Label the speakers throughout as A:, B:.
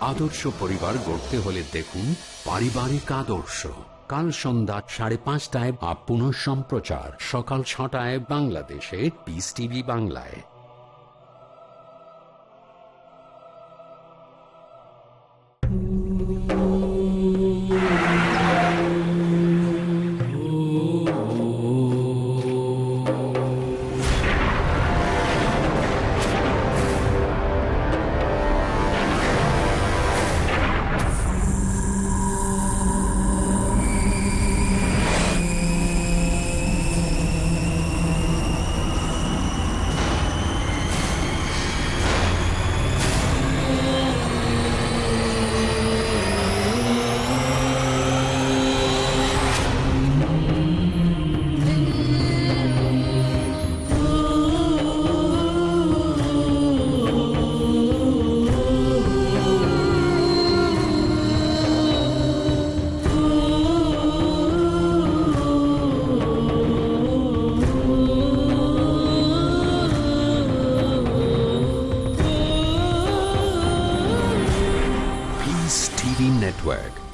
A: আদর্শ পরিবার গড়তে হলে দেখুন পারিবারিক আদর্শ। কাল সন্ধ্যা সাড়ে পাঁচটায় বা পুনঃ সম্প্রচার সকাল ছটায় বাংলাদেশে পিস টিভি বাংলায়।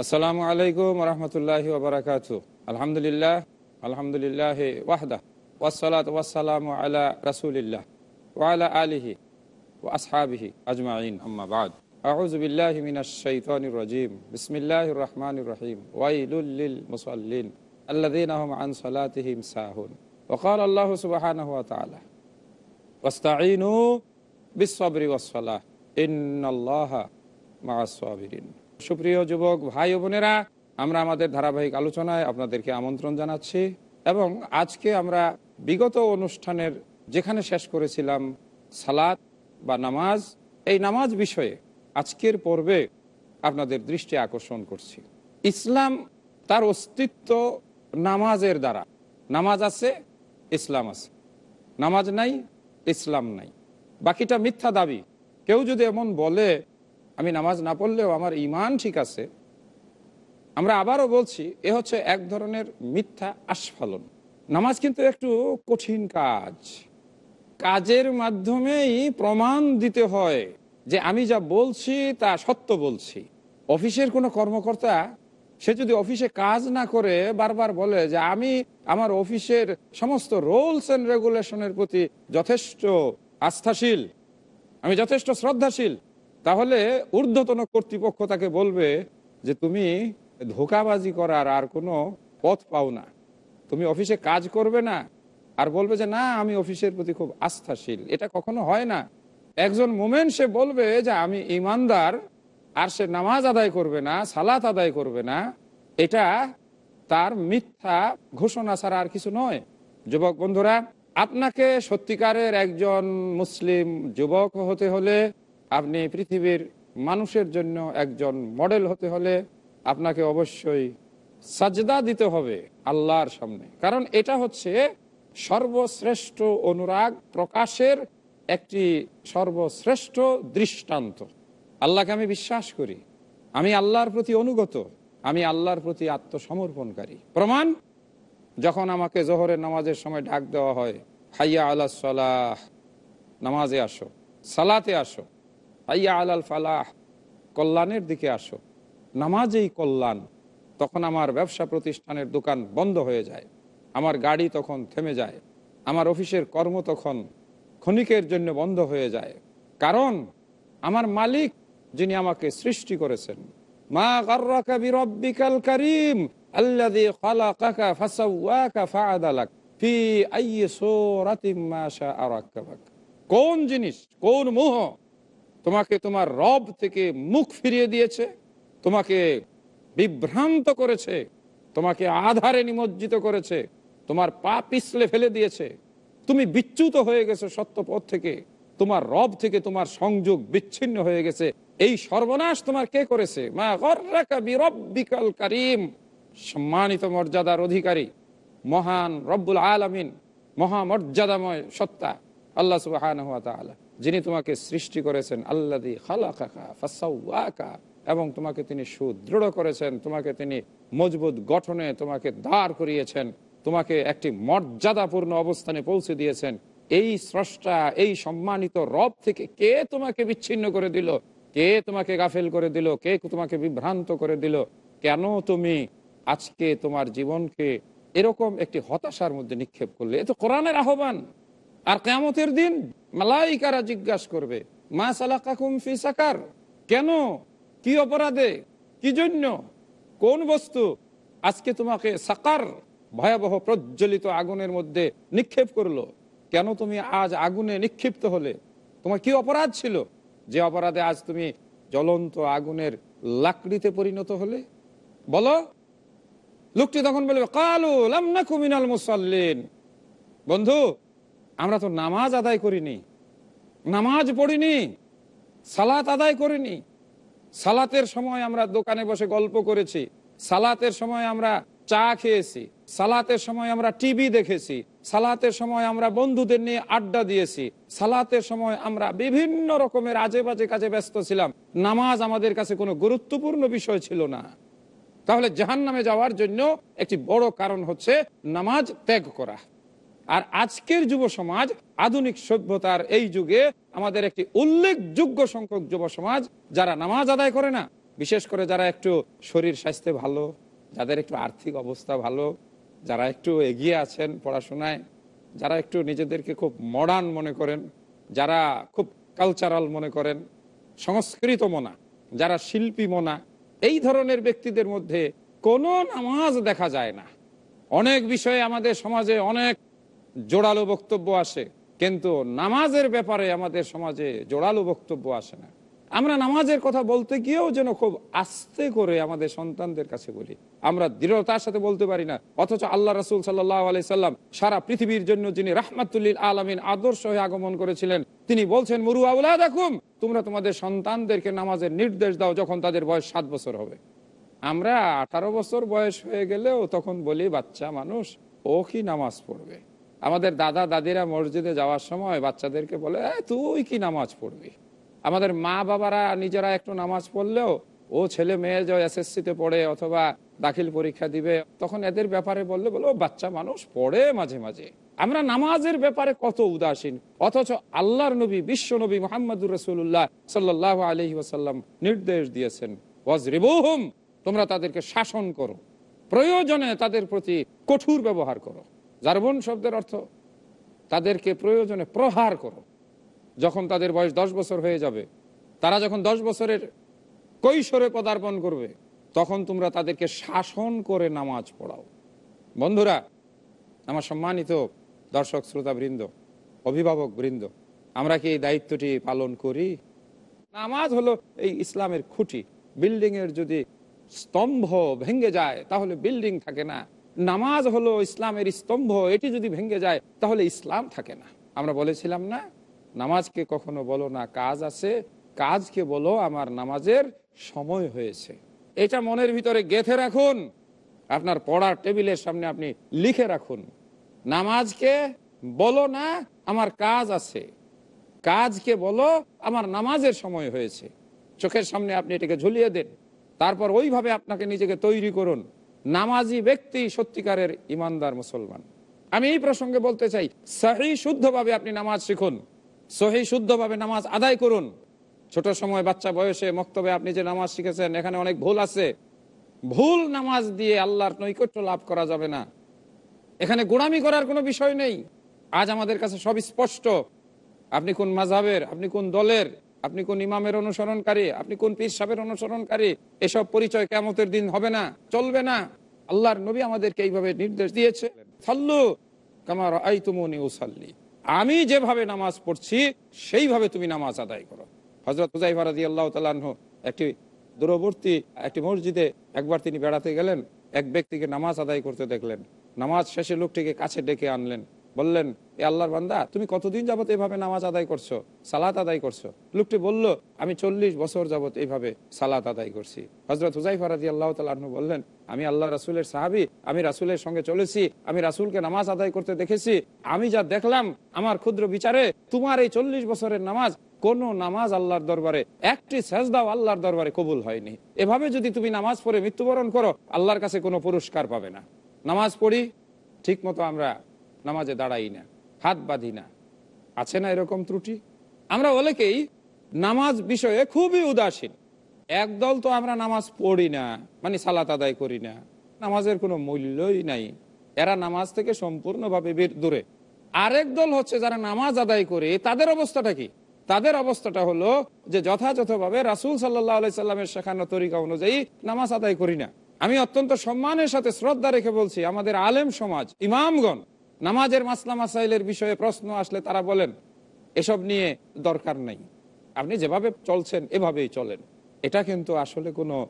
B: আসসালামু আলাইকুম রহমতুল্লাহ ওবরাকাত আলহামদুলিল্লাহ আলহামদুলিল্লাহ ওয়াহদা ওয়াসালাত ওয়াসালাম আলা রাসুলিল্লাহ ওয়ালা আলিহি ও আসহাবিহি আজমাইন আম্মা বাদ أعوذ بالله من الشيطان الرجيم بسم الله الرحمن الرحيم ويل للمصلين الذين هم عن صلاتهم ساهون وقال الله سبحانه وتعالى واستعينوا بالصبر والصلاة إن الله مع الصابرين সুপ্রিয় যুবক, ভাই বোনেরা, আমরা আমাদের ধারাবাহিক আলোচনায় আপনাদেরকে আমন্ত্রণ জানাচ্ছি এবং আজকে আমরা বিগত অনুষ্ঠানের যেখানে শেষ করেছিলাম সালাত বা নামাজ, এই নামাজ বিষয়ে আজকের পর্বে আপনাদের দৃষ্টি আকর্ষণ করছি। ইসলাম তার অস্তিত্ব নামাজের দ্বারা। নামাজ আছে, ইসলাম আছে। নামাজ নাই, ইসলাম নাই। বাকিটা মিথ্যা দাবি। কেউ যদি এমন বলে আমি নামাজ না পড়লেও আমার ইমান ঠিক আছে। আমরা আবারও বলছি, এ হচ্ছে এক ধরনের মিথ্যা আস্ফালন। নামাজ কিন্তু একটু কঠিন কাজ। কাজের মাধ্যমেই প্রমাণ দিতে হয় যে আমি যা বলছি তা সত্য বলছি। অফিসের কোনো কর্মকর্তা, সে যদি অফিসে কাজ না করে, বারবার বলে যে আমি আমার অফিসের সমস্ত রুলস অ্যান্ড রেগুলেশনের প্রতি যথেষ্ট আস্থাশীল, আমি যথেষ্ট শ্রদ্ধাশীল তাহলে ঊর্ধ্বতন কর্তৃপক্ষ তাকে বলবে যে তুমি ধোকাবাজি করার আর কোনো পথ পাও না। তুমি অফিসে কাজ করবে না। আর বলবে যে, না, আমি অফিসের প্রতি খুব আস্থাশীল। এটা কখনো হয় না। একজন মোমেন সে বলবে যে, আমি ইমানদার, আর সে নামাজ আদায় করবে না, সালাত আদায় করবে না। এটা তার মিথ্যা ঘোষণা ছাড়া আর কিছু নয়। যুবক বন্ধুরা, আপনাকে সত্যিকারের একজন মুসলিম যুবক হতে হলে আপনি পৃথিবীর মানুষের জন্য একজন মডেল হতে হলে আপনাকে অবশ্যই সাজদা দিতে হবে আল্লাহর সামনে। কারণ এটা হচ্ছে সর্বশ্রেষ্ঠ অনুরাগ প্রকাশের একটি সর্বশ্রেষ্ঠ দৃষ্টান্ত। আল্লাহকে আমি বিশ্বাস করি। আমি আল্লাহর প্রতি অনুগত। আমি আল্লাহর প্রতি আত্মসমর্পণকারী। প্রমাণ? যখন আমাকে জোহরের নামাজের সময় ডাক দেওয়া হয়, হাইয়া আল্লাহ সালাহ, নামাজে আসো, সালাতে আসো। হাইয়া আলাল ফালাহ। কল্যাণের দিকে আসো। নামাজেই কল্যাণ। তখন আমার ব্যবসা প্রতিষ্ঠানের দোকান বন্ধ হয়ে যায়। আমার গাড়ি তখন থেমে যায়। আমার অফিসের কর্ম তখন ক্ষণিকের জন্য বন্ধ হয়ে যায়। কারণ আমার মালিক যিনি আমাকে সৃষ্টি করেছেন, মা গাররাকা বিরাব্বিকাল কারীম কোন জিনিস, কোন মোহ তোমাকে তোমার রব থেকে মুখ ফিরিয়ে দিয়েছে, তোমাকে বিভ্রান্ত করেছে, তোমাকে আধারে নিমজ্জিত করেছে, তোমার পা পিছলে ফেলে দিয়েছে। তুমি বিচ্যুত হয়ে গেছো সত্য পথ থেকে, তোমার রব থেকে তোমার সংযোগ বিচ্ছিন্ন হয়ে গেছে। এই সর্বনাশ তোমার কে করেছে? মা কারিম, সম্মানিত মর্যাদার অধিকারী, মহান রব্বুল আলামিন, মহামর্যাদাময় সত্তা, আল্লাহ তাআলা। যিনি তোমাকে সৃষ্টি করেছেন আল্লাদি খালাকাকা ফাসাওয়াকা, এবং তোমাকে তিনি সুদৃঢ় করেছেন, তোমাকে তিনি মজবুত গঠনে তোমাকে দাঁড় করিয়েছেন, তোমাকে একটি মর্যাদাপূর্ণ অবস্থানে পৌঁছে দিয়েছেন। এই স্রষ্টা, এই সম্মানিত রব থেকে কে তোমাকে বিচ্ছিন্ন করে দিল? কে তোমাকে গাফেল করে দিল? কে তোমাকে বিভ্রান্ত করে দিল? কেন তুমি আজকে তোমার জীবনকে এরকম একটি হতাশার মধ্যে নিক্ষেপ করলে? এ তো কোরআনের আহ্বান। আর কেমতের দিন মালাইকারা জিজ্ঞাসা করবে, মা সালাকাকুম ফি সাকার? কেন? কি অপরাধে? কি জন্য? কোন বস্তু? আজকে তোমাকে সাকার ভয়াবহ প্রজ্বলিত আগুনের মধ্যে নিক্ষেপ করল। কেন তুমি আজ আগুনে নিক্ষিপ্ত হলে? তোমার কি অপরাধ ছিল? যে অপরাধে আজ তুমি জ্বলন্ত আগুনের লাকড়িতে পরিণত হলে? বলো। লোকটি তখন বলবে, কালু লামনা কুমিনাল মুসাল্লিন। বন্ধু আমরা তো নামাজ আদায় করিনি। নামাজ পড়িনি। সালাত আদায় করিনি। সালাতের সময় আমরা দোকানে বসে গল্প করেছি। সালাতের সময় আমরা চা খেয়েছি। সালাতের সময় আমরা টিভি দেখেছি। সালাতের সময় আমরা বন্ধুদের নিয়ে আড্ডা দিয়েছি। সালাতের সময় আমরা বিভিন্ন রকমের আজে বাজে কাজে ব্যস্ত ছিলাম। নামাজ আমাদের কাছে কোনো গুরুত্বপূর্ণ বিষয় ছিল না। তাহলে জাহান নামে যাওয়ার জন্য একটি বড় কারণ হচ্ছে নামাজ ত্যাগ করা। আর আজকের যুব সমাজ আধুনিক সভ্যতার এই যুগে আমাদের একটি উল্লেখযোগ্য সংখ্যক যুব সমাজ যারা নামাজ আদায় করে না, বিশেষ করে যারা একটু শরীর স্বাস্থ্যে ভালো, যাদের একটু আর্থিক অবস্থা ভালো, যারা একটু এগিয়ে আছেন পড়াশোনায়, যারা একটু নিজেদেরকে খুব মডার্ন মনে করেন, যারা খুব কালচারাল মনে করেন, সংস্কৃত মনা, যারা শিল্পী মনা, এই ধরনের ব্যক্তিদের মধ্যে কোনো নামাজ দেখা যায় না। অনেক বিষয়ে আমাদের সমাজে অনেক জোরালো বক্তব্য আসে, কিন্তু নামাজের ব্যাপারে আমাদের সমাজে জোরালো বক্তব্য আসে না। আমরা নামাজের কথা বলতে গিয়েও যেন খুব আস্তে করে আমাদের সন্তানদের কাছে বলি। আমরা দৃঢ়তার সাথে বলতে পারি না, অথচ আল্লাহ রসুল সাল্লাম সারা পৃথিবীর জন্য যিনি রাহমাতুল্লিল আলমিন আদর্শ হয়ে আগমন করেছিলেন, তিনি বলছেন, মুরু আউলা দেখুম তোমরা তোমাদের সন্তানদেরকে নামাজের নির্দেশ দাও যখন তাদের বয়স সাত বছর হবে। আমরা আঠারো বছর বয়স হয়ে গেলেও তখন বলি, বাচ্চা মানুষ, ও কি নামাজ পড়বে? আমাদের দাদা দাদিরা মসজিদে যাওয়ার সময় বাচ্চাদেরকে বলে তুই কি নামাজ পড়বি? আমাদের মা বাবারা নিজেরা একটু নামাজ পড়লেও, ও ছেলে মেয়ে যে এসএসসিতে পড়ে অথবা দাখিল পরীক্ষা দিবে, তখন এদের ব্যাপারে বললে, বলো, বাচ্চা মানুষ পড়ে মাঝে মাঝে। আমরা নামাজের ব্যাপারে কত উদাসীন। অথচ আল্লাহর নবী, বিশ্ব নবী মোহাম্মদুর রসুল্লাহ সাল্লাহ আলহি ওসাল্লাম নির্দেশ দিয়েছেন তোমরা তাদেরকে শাসন করো। প্রয়োজনে তাদের প্রতি কঠোর ব্যবহার করো। জারবন শব্দের অর্থ, তাদেরকে প্রয়োজনে প্রহার করো। যখন তাদের বয়স দশ বছর হয়ে যাবে, তারা যখন দশ বছরের কৈশোরে পদার্পণ করবে, তখন তোমরা তাদেরকে শাসন করে নামাজ পড়াও। বন্ধুরা, আমার সম্মানিত দর্শক শ্রোতা বৃন্দ অভিভাবক বৃন্দ, আমরা কি এই দায়িত্বটি পালন করি? নামাজ হলো এই ইসলামের খুঁটি। বিল্ডিং এর যদি স্তম্ভ ভেঙে যায়, তাহলে বিল্ডিং থাকে না। নামাজ হলো ইসলামের স্তম্ভ, এটি যদি ভেঙে যায়, তাহলে ইসলাম থাকে না। আমরা বলেছিলাম না, নামাজকে কখনো বলো না, কাজ আছে, কাজকে বলো, আমার নামাজের সময় হয়েছে। এটা মনের ভিতরে গেথে রাখুন, আপনার পড়ার টেবিলের সামনে আপনি লিখে রাখুন, নামাজকে বলো না, আমার কাজ আছে, কাজকে বলো, আমার নামাজের সময় হয়েছে। চোখের সামনে আপনি এটাকে ঝুলিয়ে দেন, তারপর ওইভাবে আপনাকে নিজেকে তৈরি করুন। নামাজি ব্যক্তি সত্যিকারের ইমানদার মুসলমান। আমি এই প্রসঙ্গে বলতে চাই, সহি শুদ্ধভাবে আপনি নামাজ শিখুন, সহি শুদ্ধভাবে নামাজ আদায় করুন। ছোট সময় বাচ্চা বয়সে মক্তবে আপনি যে নামাজ শিখেছেন, এখানে অনেক ভুল আছে। ভুল নামাজ দিয়ে আল্লাহর নৈকট্য লাভ করা যাবে না। এখানে গোড়ামি করার কোনো বিষয় নেই। আজ আমাদের কাছে সব স্পষ্ট। আপনি কোন মাঝাবের আপনি কোন দলের আপনি কোন ইমামের অনুসরণকারী? আপনি কোন পীর সাহেবের অনুসরণকারী? এসব পরিচয় কেমতের দিন হবে না, চলবে না। আল্লাহর নবী আমাদেরকে এইভাবে নির্দেশ দিয়েছে। আমি যেভাবে নামাজ পড়ছি, সেইভাবে তুমি নামাজ আদায় করো। হজরত আল্লাহ তালাহ একটি দূরবর্তী, একটি মসজিদে একবার তিনি বেড়াতে গেলেন। এক ব্যক্তিকে নামাজ আদায় করতে দেখলেন। নামাজ শেষে লোকটিকে কাছে ডেকে আনলেন। বললেন, এ আল্লাহর বান্দা, তুমি কতদিন যাবত এভাবে নামাজ আদায় করছ? সালাত আদায় করছ? লোকটি বলল, আমি চল্লিশ বছর যাবত এইভাবে সালাত আদায় করছি। হজরত হুজাইফা রাজি আল্লাহ তালু বললেন, আমি আল্লাহ রাসুলের সাহাবি, আমি রাসুলের সঙ্গে চলেছি, আমি রাসুলকে নামাজ আদায় করতে দেখেছি। আমি যা দেখলাম, আমার ক্ষুদ্র বিচারে তোমার এই চল্লিশ বছরের নামাজ, কোন নামাজ আল্লাহর দরবারে, একটি সেজদাও আল্লাহর দরবারে কবুল হয়নি। এভাবে যদি তুমি নামাজ পড়ে মৃত্যুবরণ করো, আল্লাহর কাছে কোনো পুরস্কার পাবে না। নামাজ পড়ি ঠিক মতো আমরা নামাজে দাঁড়াই না, হাত বাঁধি না। আছে না এরকম ত্রুটি? আমরা অনেকেই নামাজ বিষয়ে খুবই উদাসীন। একদল তো আমরা নামাজ পড়ি না মানে সালাত আদায় করি না, নামাজের কোনো মূল্যই নাই। এরা নামাজ থেকে সম্পূর্ণভাবে দূরে। আরেক দল হচ্ছে যারা নামাজ আদায় করে, তাদের অবস্থাটা কি? তাদের অবস্থাটা হলো যে যথাযথভাবে রাসুল সাল্লাহ সাল্লামের শেখানো তরিকা অনুযায়ী নামাজ আদায় করি না। আমি অত্যন্ত সম্মানের সাথে শ্রদ্ধা রেখে বলছি, আমাদের আলেম সমাজ, ইমামগণ নামাজের মাসলা মাসাইলের বিষয়ে প্রশ্ন আসলে তারা বলেন, এসব নিয়ে দরকার নেই। আপনি যেভাবে চলছেন, এভাবেই চলেন। এটা কিন্তু আসলে কোনো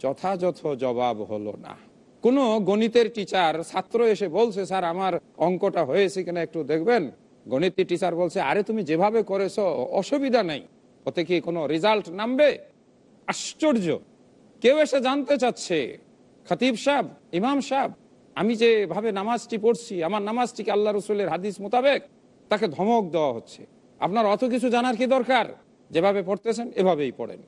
B: যথাযথ জবাব হলো না। কোনো গণিতের টিচার ছাত্র এসে বলছে, স্যার, আমার অঙ্কটা হয়েছে কিনা একটু দেখবেন? গণিত টিচার বলছে, আরে, তুমি যেভাবে করেছ, অসুবিধা নেই। ওতে কি কোনো রেজাল্ট নামবে? আশ্চর্য। কেউ এসে জানতে চাচ্ছে, খতিব সাহ ইমাম সাহ আমি যেভাবে নামাজটি পড়ছি, আমার নামাজটিকে আল্লাহ রসুলের হাদিস মোতাবেক তাকে ধমক দেওয়া হচ্ছে। আপনার অত কিছু জানার কি দরকার? যেভাবে পড়তেছেন, এভাবেই পড়েন।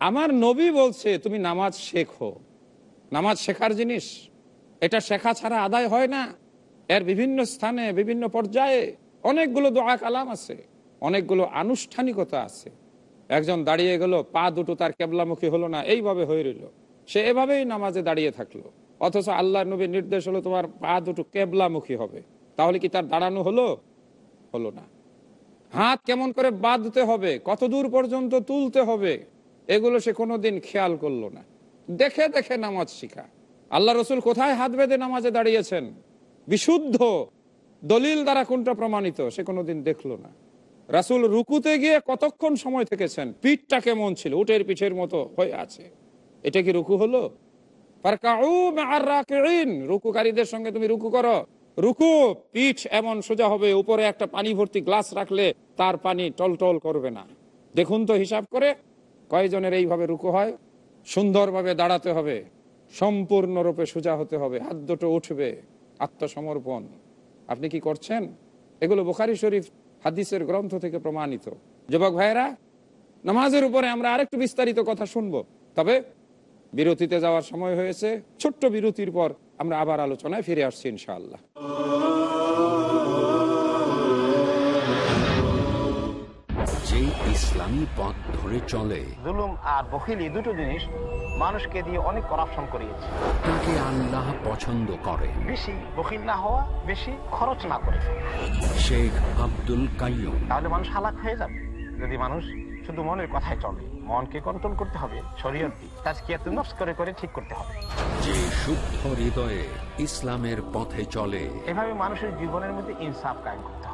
B: আমার নবী বলছে, তুমি নামাজ শেখো। নামাজ শেখার জিনিস। এটা শেখা ছাড়া আদায় হয় না। এর বিভিন্ন স্থানে, বিভিন্ন পর্যায়ে অনেকগুলো দোয়া কালাম আছে। অনেকগুলো আনুষ্ঠানিকতা আছে। একজন দাঁড়িয়ে গেল, পা দুটো তার কেবলামুখী হলো না। এইভাবে হয়ে রইল। সে এভাবেই নামাজে দাঁড়িয়ে থাকল। অথচ আল্লাহ নবীর নির্দেশ হলো তোমার পা দুটো কেবলামুখী হবে। তাহলে কি তার দাঁড়ানো হলো? হলো না। হাত কেমন করে বাঁধতে হবে? কত দূর পর্যন্ত তুলতে হবে? এগুলো সে কোনোদিন খেয়াল করল না। দেখে দেখে নামাজ শিখা। আল্লাহ রসুল কোথায় হাত বেঁধে নামাজে দাঁড়িয়েছেন? বিশুদ্ধ। দলিল দ্বারা কোনটা প্রমাণিত? সে কোনোদিন দেখল না। রাসুল রুকুতে গিয়ে কতক্ষণ সময় থেকেছেন? পিঠটা কেমন ছিল? উটের পিঠের মতো হয়ে আছে। এটা কি রুকু হলো? রুকুকারীদের সঙ্গে তুমি রুকু করো। রুকু, পিঠ এমন সোজা হবে, উপরে একটা পানি ভর্তি গ্লাস রাখলে তার পানি টলটল করবে না। দেখুন তো হিসাব করে, কয়জনের এইভাবে রুকু হয়? সুন্দরভাবে দাঁড়াতে হবে, সম্পূর্ণরূপে সোজা হতে হবে, হাত দুটো উঠবে, আত্মসমর্পণ। আপনি কি করছেন? এগুলো বোখারি শরীফ হাদিসের গ্রন্থ থেকে প্রমাণিত। যুবক ভাইয়েরা, নামাজের উপরে আমরা আরেকটু বিস্তারিত কথা শুনব। তবে বিরতিতে যাওয়ার সময় হয়েছে। ছোট্ট বিরতির পর আমরা আবার আলোচনায় ফিরে আসছি ইনশাআল্লাহ।
A: যে ইসলামী পথ ধরে চলে।
C: জুলুম আর বখিলি দুটো জিনিস মানুষকে দিয়ে অনেক করাপশন করিয়েছে।
A: তাকে আল্লাহ পছন্দ করে।
C: বেশি বখিল না হওয়া বেশি খরচ না করে।
A: শেখ আব্দুল কাইম
C: তাহলে মানুষ হালাক হয়ে যাবে। যদি মানুষ শুধু মনের কথায় চলে। মনকে কন্ট্রোল করতে হবে শরীয়ত কি নফস করে করে ঠিক করতে হবে।
A: যে শুদ্ধ হৃদয়ে ইসলামের পথে চলে
C: এভাবে মানুষের জীবনের মধ্যে ইনসাফ কায়েম করতে হবে।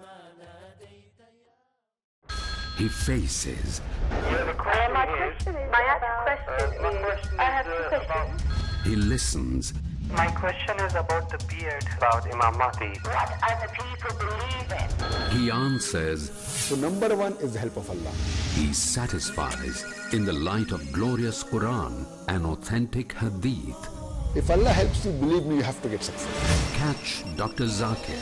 A: He faces,
D: My question is, my question is, I have two questions.
A: he listens,
E: My question is about the beard, about Imam Mahdi.
D: What are the people believing?
A: he answers,
F: So number one is the help of Allah.
A: he satisfies in the light of glorious Quran and authentic Hadith.
F: If Allah helps you, believe me, you have to get success.
A: Catch Dr. Zakir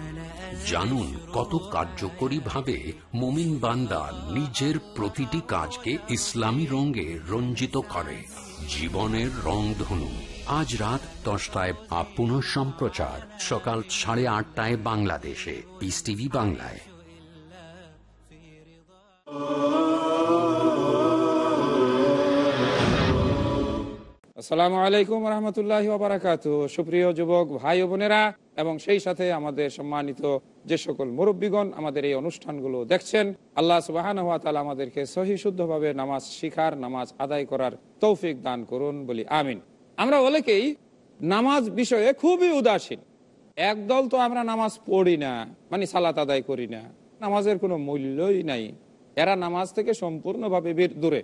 A: জানুন কত কার্যকরী ভাবে মোমিন বান্দা নিজের প্রতিটি কাজকে ইসলামী রঙে রঞ্জিত করে। জীবনের রংধনু আজ রাত দশটায় পুনঃ সম্প্রচার। সকাল সাড়ে আটটায় বাংলাদেশে। পিস টিভি বাংলায়।
B: আসসালামু আলাইকুম রহমতুল্লাহ সুপ্রিয় যুবক, ভাই বোনেরা এবং সেই সাথে আমাদের সম্মানিত যে সকল মুরব্বীগণ আমাদের এই অনুষ্ঠানগুলো দেখছেন, আল্লাহ সুবাহান হাত আমাদেরকে সহি শুদ্ধভাবে নামাজ শিখার, নামাজ আদায় করার তৌফিক দান করুন বলি আমিন। আমরা অনেকেই নামাজ বিষয়ে খুবই উদাসীন। একদল তো আমরা নামাজ পড়ি না মানে সালাত আদায় করি না, নামাজের কোনো মূল্যই নাই। এরা নামাজ থেকে সম্পূর্ণভাবে দূরে।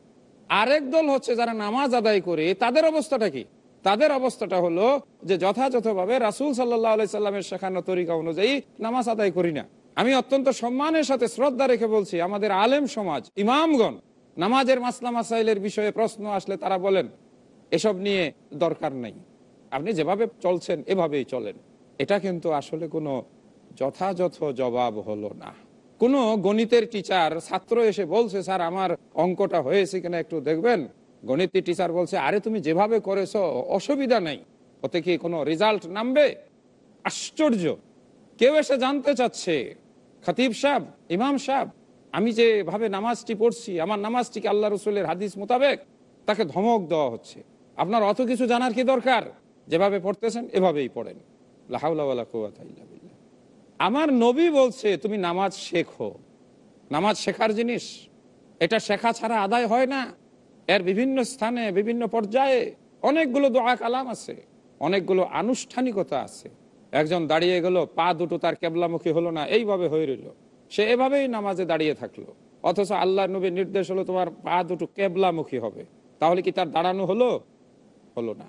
B: আরেক দল হচ্ছে যারা নামাজ আদায় করে, তাদের অবস্থাটা কি? তাদের অবস্থাটা হলো যে যথাযথভাবে রাসুল সাল্লাহ সাল্লামের শেখানো তরিকা অনুযায়ী নামাজ আদায় করি না। আমি অত্যন্ত সম্মানের সাথে শ্রদ্ধা রেখে বলছি, আমাদের আলেম সমাজ, ইমামগণ, নামাজের মাসলা মাসাইলের বিষয়ে প্রশ্ন আসলে তারা বলেন, এসব নিয়ে দরকার নেই। আপনি যেভাবে চলছেন, এভাবেই চলেন। এটা কিন্তু আসলে কোনো যথাযথ জবাব হলো না। কোনো গণিতের টিচার ছাত্র এসে বলছে, স্যার, আমার অঙ্কটা হয়েছে কিনা একটু দেখবেন। গণিতের টিচার বলছে, আরে তুমি যেভাবে করেছ, অসুবিধা নেই। ওতে কি কোনো রেজাল্ট নামবে? আশ্চর্য। কেউ এসে জানতে চাচ্ছে, খতিব সাহেব, ইমাম সাহেব, আমি যেভাবে নামাজটি পড়ছি, আমার নামাজটিকে আল্লাহ রসুলের হাদিস মোতাবেক তাকে ধমক দেওয়া হচ্ছে। আপনার অত কিছু জানার কি দরকার? যেভাবে পড়তেছেন, এভাবেই পড়েন। আমার নবী বলছে, তুমি নামাজ শেখো। নামাজ শেখার জিনিস, এটা শেখা ছাড়া আদায় হয় না। এর বিভিন্ন স্থানে, বিভিন্ন পর্যায়ে অনেকগুলো দোয়া কালাম আছে, অনেকগুলো আনুষ্ঠানিকতা আছে। একজন দাঁড়িয়ে গেল, পা দুটো তার কেবলামুখী হলো না, এইভাবে হয়ে রইল। সে এভাবেই নামাজে দাঁড়িয়ে থাকল। অথচ আল্লাহ নবীর নির্দেশ হলো তোমার পা দুটো কেবলামুখী হবে। তাহলে কি তার দাঁড়ানো হলো? হলো না।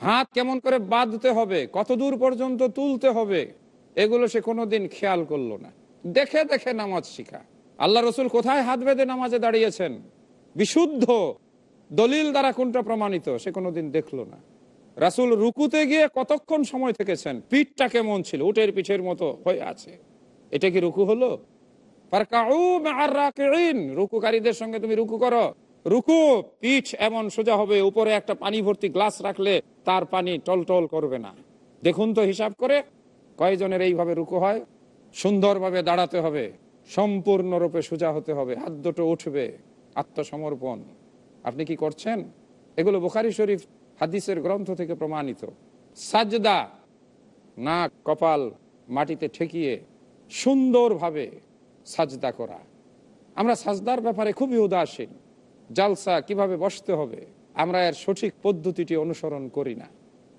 B: হাত কেমন করে বাঁধতে হবে, কত দূর পর্যন্ত তুলতে হবে, এগুলো সে কোনোদিন খেয়াল করল না। দেখে দেখে নামাজ শিখা। আল্লাহ রসুল কোথায় হাত বেঁধে নামাজে দাঁড়িয়েছেন? বিশুদ্ধ দলিল দ্বারা কোনটা প্রমাণিত, সে কোনোদিন দেখল না। রাসুল রুকুতে গিয়ে কতক্ষণ সময় থেকেছেন? পিঠটা কেমন ছিল? উটের পিঠের মতো হয়ে আছে। এটা কি রুকু হলো? রুকুকারীদের সঙ্গে তুমি রুকু করো। রুকু, পিঠ এমন সোজা হবে, উপরে একটা পানি ভর্তি গ্লাস রাখলে তার পানি টলটল করবে না। দেখুন তো হিসাব করে, কয়জনের এইভাবে রুকু হয়? সুন্দরভাবে দাঁড়াতে হবে। সম্পূর্ণরূপে সোজা হতে হবে। হাত দুটো উঠবে। আত্মসমর্পণ। আপনি কি করছেন? এগুলো বুখারি শরীফ হাদিসের গ্রন্থ থেকে প্রমাণিত। সাজদা, নাক, কপাল, মাটিতে ঠেকিয়ে সুন্দরভাবে সাজদা করা। আমরা সাজদার ব্যাপারে খুবই উদাসীন। জালসা কীভাবে বসতে হবে? আমরা এর সঠিক পদ্ধতিটি অনুসরণ করি না।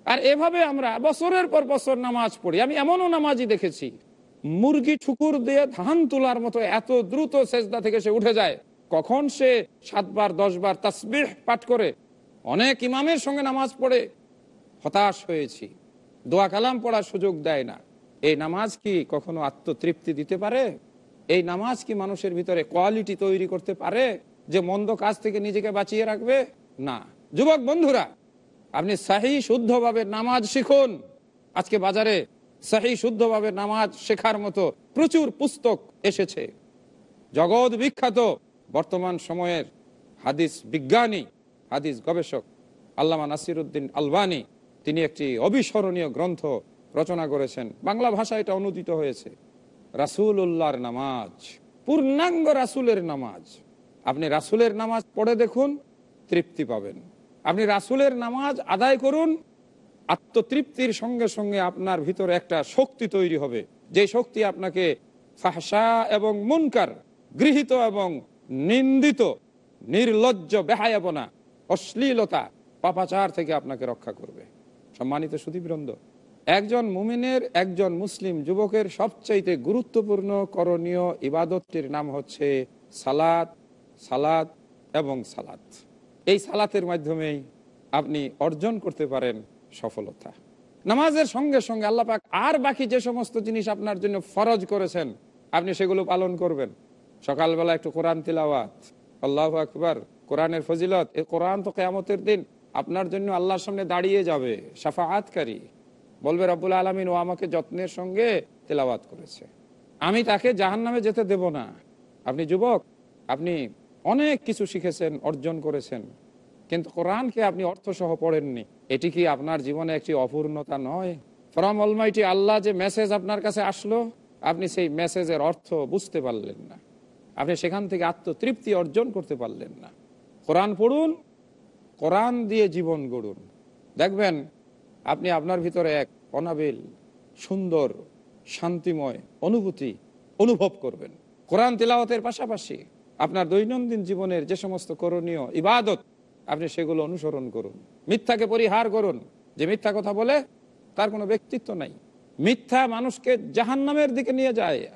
B: আর এভাবে আমরা বছরের পর বছর নামাজ পড়ি। আমি এমনও নামাজই দেখেছি। মুরগি ঠুকুর দিয়ে ধান তোলার মতো এত দ্রুত সেজদা থেকে সে উঠে যায়। কখন সে সাতবার, দশবার তাসবিহ পাঠ করে, অনেক ইমামের সঙ্গে নামাজ পড়ে হতাশ হয়েছি। দোয়া কালাম পড়ার সুযোগ দেয় না। এই নামাজ কি কখনো আত্মতৃপ্তি দিতে পারে? এই নামাজ কি মানুষের ভিতরে কোয়ালিটি তৈরি করতে পারে, যে মন্দ কাজ থেকে নিজেকে বাঁচিয়ে রাখবে? না। যুবক বন্ধুরা, আপনি সাহি শুদ্ধভাবে নামাজ শিখুন। আজকে বাজারে সাহি শুদ্ধভাবে নামাজ শেখার মতো প্রচুর পুস্তক এসেছে। জগৎ বিখ্যাত। বর্তমান সময়ের হাদিস বিজ্ঞানী, হাদিস গবেষক আল্লামা নাসিরুদ্দিন আলবানি, তিনি একটি অবিস্মরণীয় গ্রন্থ রচনা করেছেন। বাংলা ভাষা এটা অনুদিত হয়েছে। রাসুল উল্লাহর নামাজ, পূর্ণাঙ্গ রাসুলের নামাজ। আপনি রাসুলের নামাজ পড়ে দেখুন, তৃপ্তি পাবেন। আপনি রাসুলের নামাজ আদায় করুন, আত্মতৃপ্তির সঙ্গে সঙ্গে আপনার ভিতরে একটা শক্তি তৈরি হবে। যে শক্তি আপনাকে ফাহসা এবং মুনকার, গৃহীত এবং নিন্দিত, নির্লজ্জ বেহায়াবনা অশ্লীলতা পাপাচার থেকে আপনাকে রক্ষা করবে। সম্মানিত সুদীবৃন্দ একজন মুমিনের, একজন মুসলিম যুবকের সবচাইতে গুরুত্বপূর্ণ করণীয় ইবাদতটির নাম হচ্ছে সালাত সালাত এবং সালাত। এই সালাতের মাধ্যমেই আপনি অর্জন করতে পারেন সফলতা। নামাজের সঙ্গে সঙ্গে আল্লাপাক আর বাকি যে সমস্ত জিনিস আপনার জন্য ফরজ করেছেন, আপনি সেগুলো পালন করবেন। সকালবেলা একটু কোরআন তিলাওয়াত। আল্লাহ আকবর, কোরআনের ফজিলত। এই কোরআন তো কেয়ামতের দিন আপনার জন্য আল্লাহর সামনে দাঁড়িয়ে যাবে সাফাহাতকারী বলবে রব্বুল আলমিন, ও আমাকে যত্নের সঙ্গে তেলাওয়াত করেছে। আমি তাকে জাহান নামে যেতে দেব না। আপনি যুবক, আপনি অনেক কিছু শিখেছেন, অর্জন করেছেন। কিন্তু কোরআনকে আপনি অর্থসহ পড়েননি। এটি কি আপনার জীবনে একটি অপূর্ণতা নয়? ফ্রম অলমাইটি আল্লাহ যে মেসেজ আপনার কাছে আসলো, আপনি সেই মেসেজের অর্থ বুঝতে পারলেন না। আপনি সেখান থেকে আত্মতৃপ্তি অর্জন করতে পারলেন না। কোরআন পড়ুন, কোরআন দিয়ে জীবন গড়ুন। দেখবেন, আপনি আপনার ভিতরে এক অনাবিল, সুন্দর, শান্তিময় অনুভূতি অনুভব করবেন। কোরআন তিলাওয়াতের পাশাপাশি আপনার দৈনন্দিন জীবনের যে সমস্ত করণীয় ইবাদত, আপনি সেগুলো অনুসরণ করুন। মিথ্যাকে পরিহার করুন। যে মিথ্যা কথা বলে, তার কোনো ব্যক্তিত্ব নাই। মিথ্যা মানুষকে জাহান্নামের দিকে নিয়ে যায়।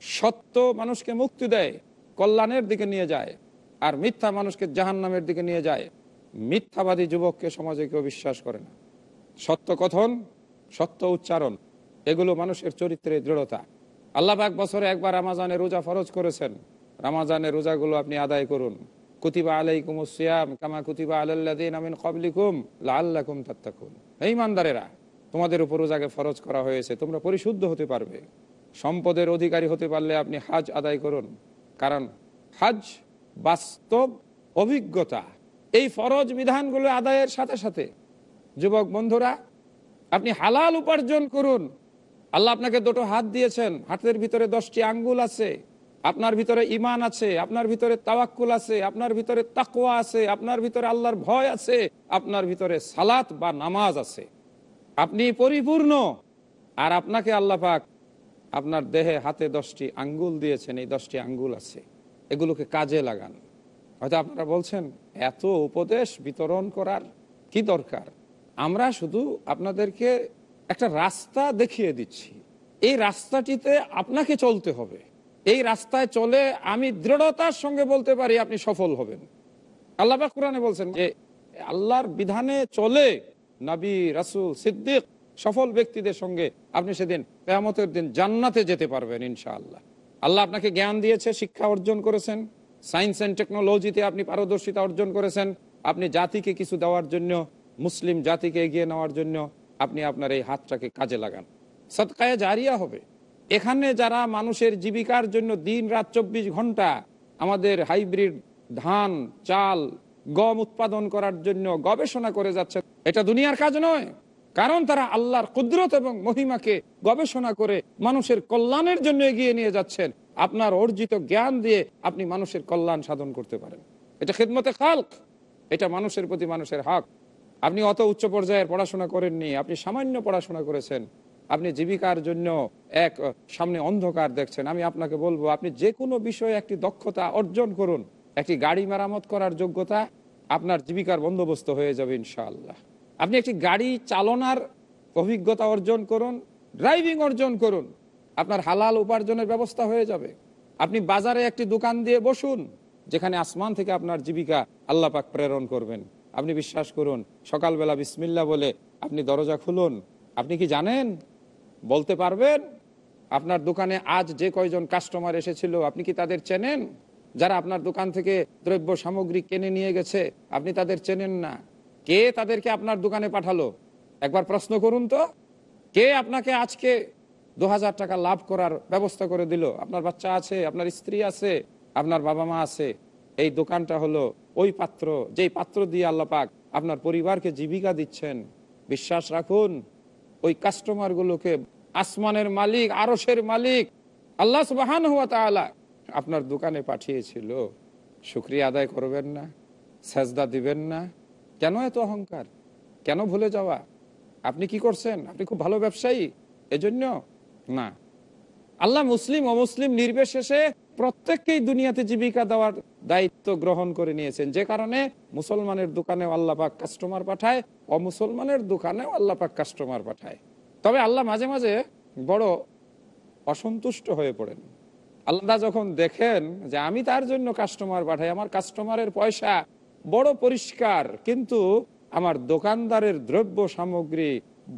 B: সত্য মানুষকে মুক্তি দেয়, কল্যাণের দিকে নিয়ে যায়, আর মিথ্যা মানুষকে জাহান্নামের দিকে নিয়ে যায়। মিথ্যাবাদী যুবককে সমাজে কেউ বিশ্বাস করে না। সত্য কথন, সত্য উচ্চারণ, এগুলো মানুষের চরিত্রে দৃঢ়তা। আল্লাহবাক বছরে একবার রামাজানের রোজা ফরজ করেছেন। রামাজানের রোজাগুলো আপনি আদায় করুন। কুতিবা আলাইকুম সিয়াম কামা কুতিবা আলাল্লাদিন আমিন কবলিকুম লাল্লাকুম তাত্তাকুন। এই মানদারেরা তোমাদের উপর রোজাকে ফরজ করা হয়েছে, তোমরা পরিশুদ্ধ হতে পারবে। সম্পদের অধিকারী হতে পারলে আপনি হাজ আদায় করুন। কারণ হাজ বাস্তব অভিজ্ঞতা। এই ফরজ বিধানগুলো আদায়ের সাথে সাথে, যুবক বন্ধুরা, আপনি হালাল উপার্জন করুন। আল্লাহ আপনাকে দুটো হাত দিয়েছেন। হাতের ভিতরে দশটি আঙ্গুল আছে, আপনার ভিতরে ইমান আছে, আপনার ভিতরে তাওয়াক্কুল আছে, আপনার ভিতরে তাকওয়া আছে, আপনার ভিতরে আল্লাহর ভয় আছে, আপনার ভিতরে সালাত বা নামাজ আছে। আপনি পরিপূর্ণ। আর আপনাকে আল্লাহ পাক আপনার দেহে হাতে দশটি আঙ্গুল দিয়েছেন, এই দশটি আঙ্গুল আছে। এগুলোকে কাজে লাগান। হয়তো আপনারা বলছেন, এত উপদেশ বিতরণ করার কি দরকার? আমরা শুধু আপনাদেরকে একটা রাস্তা দেখিয়ে দিচ্ছি। এই রাস্তাটিতে আপনাকে চলতে হবে। এই রাস্তায় চলে আমি দৃঢ়তার সঙ্গে বলতে পারি, আপনি সফল হবেন। আল্লাহ কোরআনে বলছেন যে, আল্লাহর বিধানে চলে নবী, রাসুল, সিদ্দিক সফল ব্যক্তিদের সঙ্গে আপনি সেদিন কেয়ামতের দিন জান্নাতে যেতে পারবেন, ইনশাআল্লাহ। আল্লাহ আপনাকে জ্ঞান দিয়েছে, শিক্ষা অর্জন করেছেন। সায়েন্স অ্যান্ড টেকনোলজিতে আপনি পারদর্শিতা অর্জন করেছেন। আপনি জাতিকে কিছু দেওয়ার জন্য, মুসলিম জাতিকে এগিয়ে নেওয়ার জন্য আপনি আপনার এই হাতটাকে কাজে লাগান। সৎকায়ে জারিয়া হবে। এখানে যারা মানুষের জীবিকার জন্য দিন রাত চব্বিশ ঘণ্টা আমাদের হাইব্রিড ধান, চাল, গম উৎপাদন করার জন্য গবেষণা করে যাচ্ছে এটা দুনিয়ার কাজ নয়। কারণ তারা আল্লাহর কুদরত এবং মহিমাকে গবেষণা করে মানুষের কল্যাণের জন্য এগিয়ে নিয়ে যাচ্ছেন। আপনার অর্জিত জ্ঞান দিয়ে আপনি মানুষের কল্যাণ সাধন করতে পারেন। এটা খেদমতে খালক। এটা মানুষের প্রতি মানুষের হক। আপনি অত উচ্চ পর্যায়ের পড়াশোনা করেননি, আপনি সামান্য পড়াশোনা করেছেন। আপনি জীবিকার জন্য এক সামনে অন্ধকার দেখছেন। আমি আপনাকে বলব, আপনি যে কোনো বিষয়ে একটি দক্ষতা অর্জন করুন। একটি গাড়ি মেরামত করার যোগ্যতা আপনার জীবিকার বন্দোবস্ত হয়ে যাবে ইনশাআল্লাহ। আপনি একটি গাড়ি চালনার অভিজ্ঞতা অর্জন করুন ড্রাইভিং অর্জন করুন, আপনার হালাল উপার্জনের ব্যবস্থা হয়ে যাবে। আপনি বাজারে একটি দোকান দিয়ে বসুন, যেখানে আসমান থেকে আপনার জীবিকা আল্লাহ পাক প্রেরণ করবেন। আপনি বিশ্বাস করুন, সকালবেলা বিসমিল্লা বলে আপনি দরজা খুলুন। আপনি কি জানেন? বলতে পারবেন? আপনার দোকানে আজ যে কয়জন কাস্টমার এসেছিল, আপনি কি তাদের চেনেন? যারা আপনার দোকান থেকে দ্রব্য সামগ্রী কিনে নিয়ে গেছে, আপনি তাদের চেনেন না। কে তাদেরকে আপনার দোকানে পাঠালো? একবার প্রশ্ন করুন তো। কে আপনাকে আজকে দু হাজার টাকা লাভ করার ব্যবস্থা করে দিল? আপনার বাচ্চা আছে, আপনার স্ত্রী আছে, আপনার বাবা মা আছে। এই দোকানটা হলো ওই পাত্র, যেই পাত্র দিয়ে আল্লাপাক আপনার পরিবারকে জীবিকা দিচ্ছেন। বিশ্বাস রাখুন, ওই কাস্টমারগুলোকে আসমানের মালিক আরসের মালিক আল্লাহ সুবাহান হুয়া তাআলা আপনার দোকানে পাঠিয়েছিল। শুক্রিয়া আদায় করবেন না, সাজদা দিবেন না কেন এত অহংকার? কেন ভুলে যাওয়া? আপনি কি করছেন? আপনি খুব ভালো ব্যবসায়ী, এজন্য? না। আল্লাহ মুসলিম, অমুসলিম নির্বিশেষে প্রত্যেককেই দুনিয়াতে জীবিকা দেওয়ার দায়িত্ব গ্রহণ করে নিয়েছেন। যে কারণে মুসলমানের দোকানে আল্লাপাক কাস্টমার পাঠায়, অমুসলমানের দোকানে আল্লাপাক কাস্টমার পাঠায়। তবে আল্লাহ মাঝে মাঝে বড় অসন্তুষ্ট হয়ে পড়েন। আল্লাহ যখন দেখেন যে আমি তার জন্য কাস্টমার পাঠাই, আমার কাস্টমারের পয়সা বড় পরিষ্কার, কিন্তু আমার দোকানদারের দ্রব্য সামগ্রী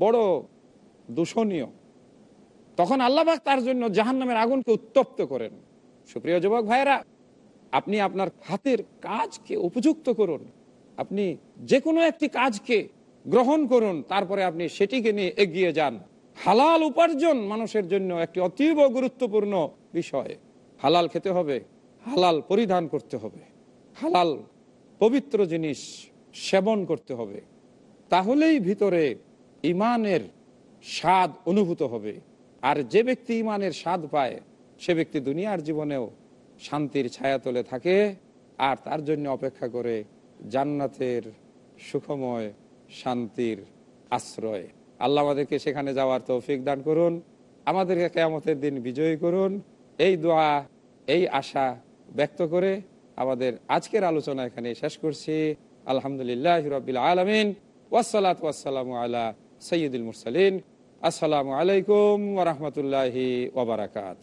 B: বড় দূষণীয়। তখন আল্লাহবাক তার জন্য জাহান নামের আগুনকে উত্তপ্ত করেন। সুপ্রিয় যুবক ভাইরা আপনি আপনার হাতের কাজকে উপযুক্ত করুন। আপনি যে কোনো একটি কাজকে গ্রহণ করুন, তারপরে আপনি সেটিকে নিয়ে এগিয়ে যান। হালাল উপার্জন মানুষের জন্য একটি অতীব গুরুত্বপূর্ণ বিষয়। হালাল খেতে হবে, হালাল পরিধান করতে হবে। হালাল পবিত্র জিনিস সেবন করতে হবে, তাহলেই ভিতরে ইমানের স্বাদ অনুভূত হবে। আর যে ব্যক্তি ইমানের স্বাদ পায়, সে ব্যক্তি দুনিয়ার জীবনেও শান্তির ছায়া ছায়াতলে থাকে আর তার জন্য অপেক্ষা করে জান্নাতের সুখময়, শান্তির আশ্রয়। আল্লাহ আমাদেরকে সেখানে যাওয়ার তৌফিক দান করুন। আমাদেরকে কেয়ামতের দিন বিজয়ী করুন। এই দোয়া, এই আশা ব্যক্ত করে আমাদের আজকের আলোচনা এখানে শেষ করছি। আলহামদুলিল্লাহ রবিল আলমিন। ওয়াসালাত ওয়াসালাম আলা সৈয়দুল মুরসালিন। আসসালামু আলাইকুম ওরহমতুল্লাহি ওবরাকাত